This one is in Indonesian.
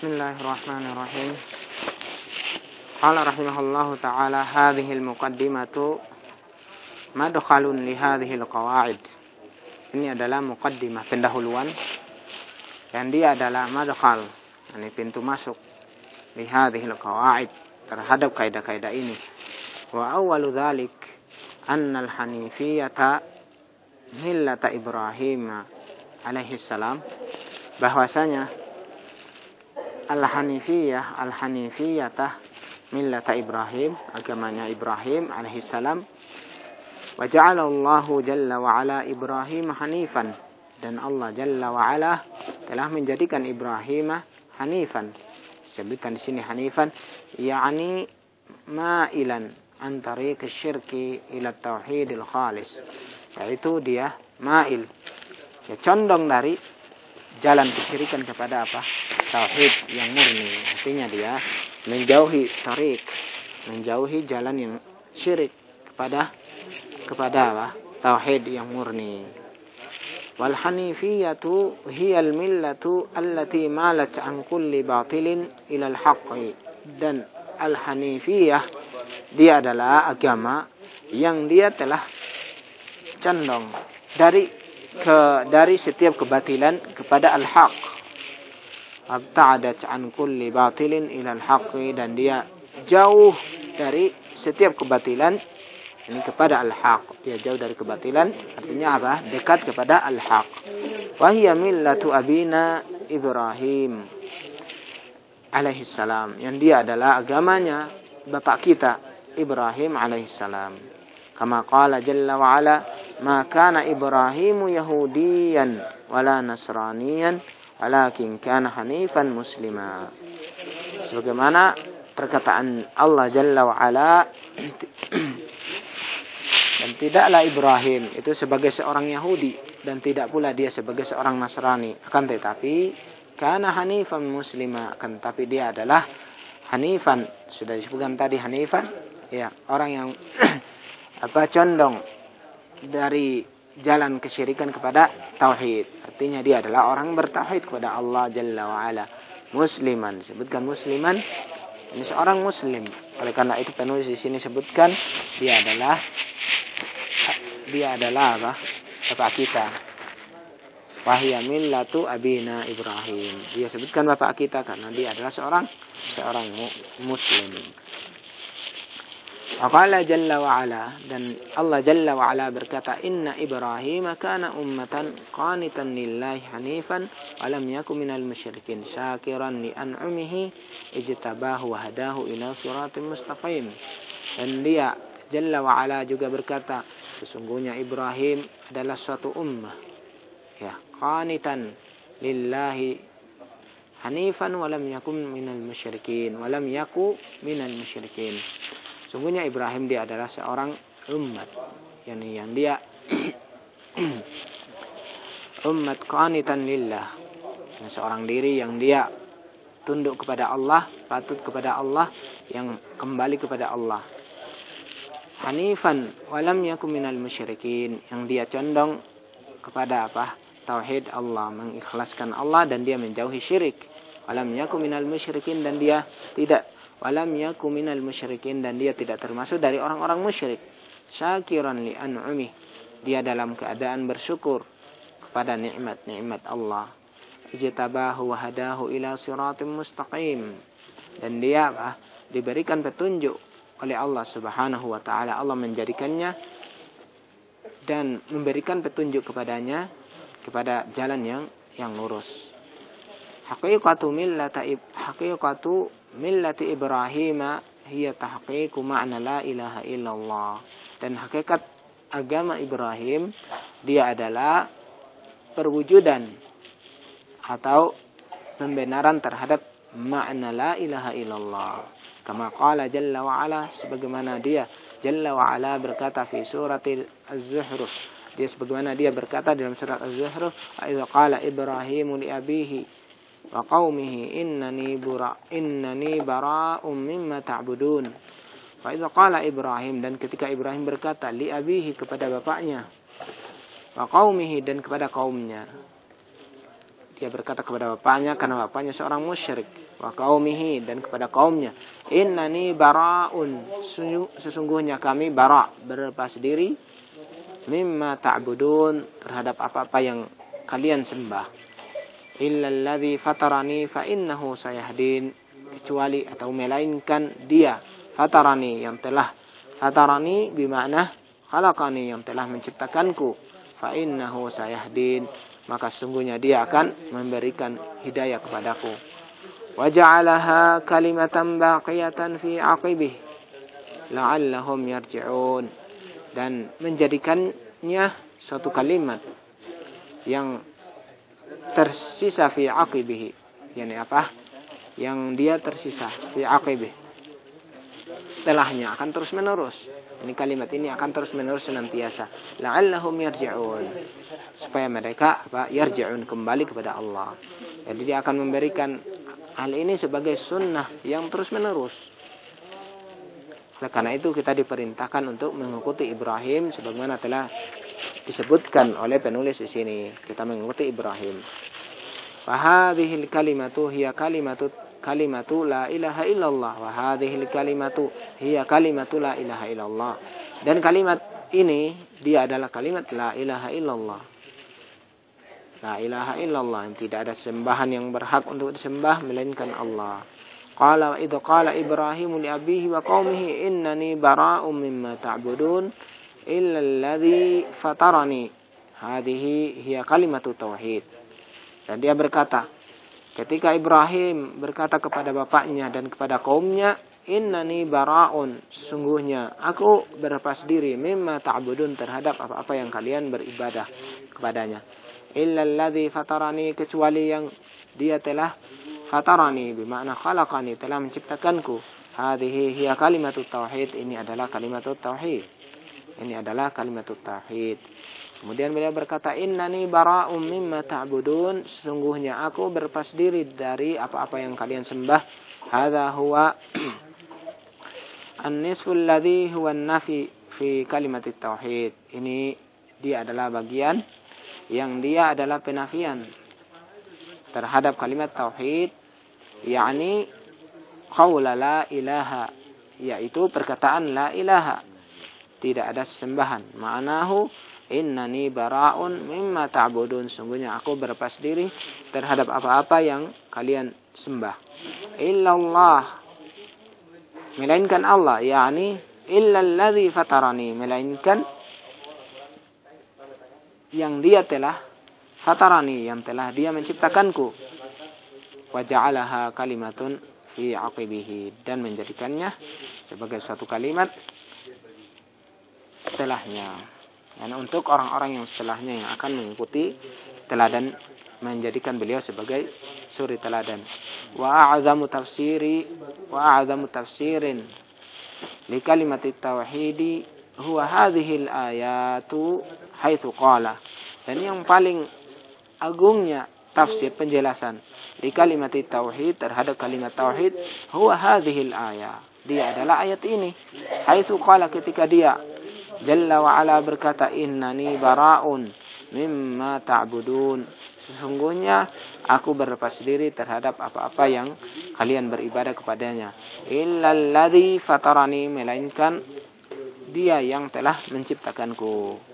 بسم الله الرحمن الرحيم قال رحمه الله تعالى هذه المقدمة مدخل لهذه القواعد ini adalah muqaddimah pendahuluan dan dia adalah madkhal ini pintu masuk li hadhihi qawaid terhadap kaidah-kaidah ini wa awwalu dzalik anna al-hanifiyata millata Ibrahim alaihi salam bahwasanya al-hanifiyah al-hanifiyatah millata Ibrahim agamanya Ibrahim alaihi salam Wa ja'ala Allah jalla wa ala Ibrahim hanifan dan Allah jalla wa telah menjadikan Ibrahim hanifan. Sebutkan di sini hanifan yakni ma'ilan an tariq syirki ila tauhidil khalis. Yaitu dia ma'il. Ya condong dari jalan kesyirikan kepada apa? Tauhid yang murni. Artinya dia menjauhi tarik, menjauhi jalan yang syirik kepada kepada apa? Tauhid yang murni. Wal hanifiyatu hiya al millatu allati malat an kulli batilin ila al haqqi. Dan al hanifiyah dia adalah agama yang dia telah condong dari ke dari setiap kebatilan kepada al haq. Abta'adat an kulli batilin ila al haqqi dan dia jauh dari setiap kebatilan ini kepada al-haq. Dia jauh dari kebatilan. Artinya apa? Dekat kepada al-haq. Wahia millatu abina Ibrahim alaihi salam. Yang dia adalah agamanya bapak kita Ibrahim alaihi salam. Kama qala jalla wa ala ma kana Ibrahimu yahudiyan wala nasraniyan walakin kana hanifan muslima. Sebagaimana perkataan Allah jalla wa ala dan tidaklah Ibrahim itu sebagai seorang Yahudi dan tidak pula dia sebagai seorang Nasrani. Akan tetapi karena Hanifan Muslimah akan tetapi dia adalah Hanifan sudah disebutkan tadi Hanifan ya orang yang apa condong dari jalan kesyirikan kepada tauhid. Artinya dia adalah orang bertauhid kepada Allah Jalla wa ala. Musliman disebutkan musliman ini seorang muslim. Oleh karena itu penulis di sini sebutkan dia adalah dia adalah apa? Bapak kita. Wahya millatu abina Ibrahim. Dia sebutkan bapak kita karena dia adalah seorang seorang muslim. Aqala Jalla wa Ala dan Allah Jalla wa Ala berkata inna Ibrahim kana ummatan qanitan lillahi hanifan wa lam yakun minal musyrikin syakiran li an'umihi ijtabahu wa hadahu ila siratin mustaqim. Dan dia Jalla juga berkata Sesungguhnya Ibrahim adalah suatu ummah. Ya, qanitan lillahi hanifan walam yakun minal musyrikin. Walam yaku minal musyrikin. Sungguhnya Ibrahim dia adalah seorang umat. Yani yang dia umat qanitan lillah. Seorang diri yang dia tunduk kepada Allah, patut kepada Allah, yang kembali kepada Allah hanifan walam yakum minal musyrikin yang dia condong kepada apa tauhid Allah mengikhlaskan Allah dan dia menjauhi syirik walam yakum minal musyrikin dan dia tidak walam yakum minal musyrikin dan dia tidak termasuk dari orang-orang musyrik syakiran li an'umi dia dalam keadaan bersyukur kepada nikmat-nikmat Allah ijtabahu wa hadahu ila siratim mustaqim dan dia apa diberikan petunjuk oleh Allah Subhanahu wa taala. Allah menjadikannya dan memberikan petunjuk kepadanya kepada jalan yang yang lurus. Haqiqatu millati haqiqatu millati Ibrahim hiya tahqiqu ma'na la ilaha illallah. Dan hakikat agama Ibrahim dia adalah perwujudan atau pembenaran terhadap makna la ilaha illallah. Kama qala jalla wa ala sebagaimana dia jalla wa ala berkata fi surat Az-Zuhruf. Dia sebagaimana dia berkata dalam surat Az-Zuhruf, "Idza qala Ibrahim li abihi wa qaumihi innani bara innani bara'um mimma ta'budun." Fa idza Ibrahim dan ketika Ibrahim berkata li abihi kepada bapaknya. Wa qaumihi dan kepada kaumnya. Dia berkata kepada bapaknya karena bapaknya seorang musyrik. Wa qaumihi dan kepada kaumnya innani baraun. Sesungguhnya kami bara berlepas diri mimma ta'budun terhadap apa-apa yang kalian sembah illa alladhi fatarani fa innahu sayahdin. Kecuali atau melainkan dia fatarani yang telah. Fatarani bermakna khalaqani yang telah menciptakanku. Fa innahu sayahdin. Maka sungguhnya dia akan memberikan hidayah kepadaku. Waja'alaha kalimatan baqiyatan fi aqibih. La'allahum yarji'un. Dan menjadikannya suatu kalimat yang tersisa fi aqibih yani apa yang dia tersisa fi aqibih setelahnya akan terus menerus ini kalimat ini akan terus menerus senantiasa. La'allahum yarji'un. Supaya mereka apa? Yarji'un kembali kepada Allah. Jadi dia akan memberikan hal ini sebagai sunnah yang terus menerus. Karena itu kita diperintahkan untuk mengikuti Ibrahim sebagaimana telah disebutkan oleh penulis di sini. Kita mengikuti Ibrahim. Fahadhil kalimatu hiya kalimatu kalimatu la ilaha illallah wa hadhihi kalimatu hiya kalimatu la ilaha illallah. Dan kalimat ini dia adalah kalimat la ilaha illallah. La ilaha illallah tidak ada sembahan yang berhak untuk disembah melainkan Allah. Qala idza qala Ibrahim li abihi wa qaumihi innani bara'un mimma ta'budun illa alladhi fatarani. Hadhihi hiya kalimatu tauhid. Dan dia berkata, Ketika Ibrahim berkata kepada bapaknya dan kepada kaumnya, Innani bara'un, sesungguhnya aku berlepas diri mimma ta'budun terhadap apa-apa yang kalian beribadah kepadanya. Illa alladhi fatarani, kecuali yang dia telah fatarani, bermakna khalaqani, telah menciptakanku. Hadihi hiya kalimatut tauhid, ini adalah kalimatut tauhid. Ini adalah kalimatut tauhid. Kemudian beliau berkata, Innani bara'um mimma ta'budun. Sesungguhnya aku berpas diri dari apa-apa yang kalian sembah. Hada huwa an-nisful ladhi huwa nafi fi kalimat tauhid. Ini dia adalah bagian yang dia adalah penafian terhadap kalimat tauhid. yakni qawla la ilaha. Yaitu perkataan la ilaha. Tidak ada sembahan. Ma'anahu Innani bara'un mimma ta'budun. Sungguhnya aku berlepas diri terhadap apa-apa yang kalian sembah. Illallah. Melainkan Allah. yakni illalladzi fatarani. Melainkan yang dia telah fatarani. Yang telah dia menciptakanku. Waja'alaha kalimatun fi aqibihi. Dan menjadikannya sebagai suatu kalimat setelahnya. Dan untuk orang-orang yang setelahnya yang akan mengikuti teladan menjadikan beliau sebagai suri teladan. Wa a'zamu tafsiri wa a'zamu tafsirin li kalimat tauhidi huwa hadhihi al-ayatu haitsu qala. Dan yang paling agungnya tafsir penjelasan di kalimat tauhid terhadap kalimat tauhid huwa hadhihi al-ayat. Dia adalah ayat ini. Haitsu qala ketika dia Jalla wa ala berkata innani bara'un mimma ta'budun. Sesungguhnya aku berlepas diri terhadap apa-apa yang kalian beribadah kepadanya. Illalladzi fatarani melainkan dia yang telah menciptakanku.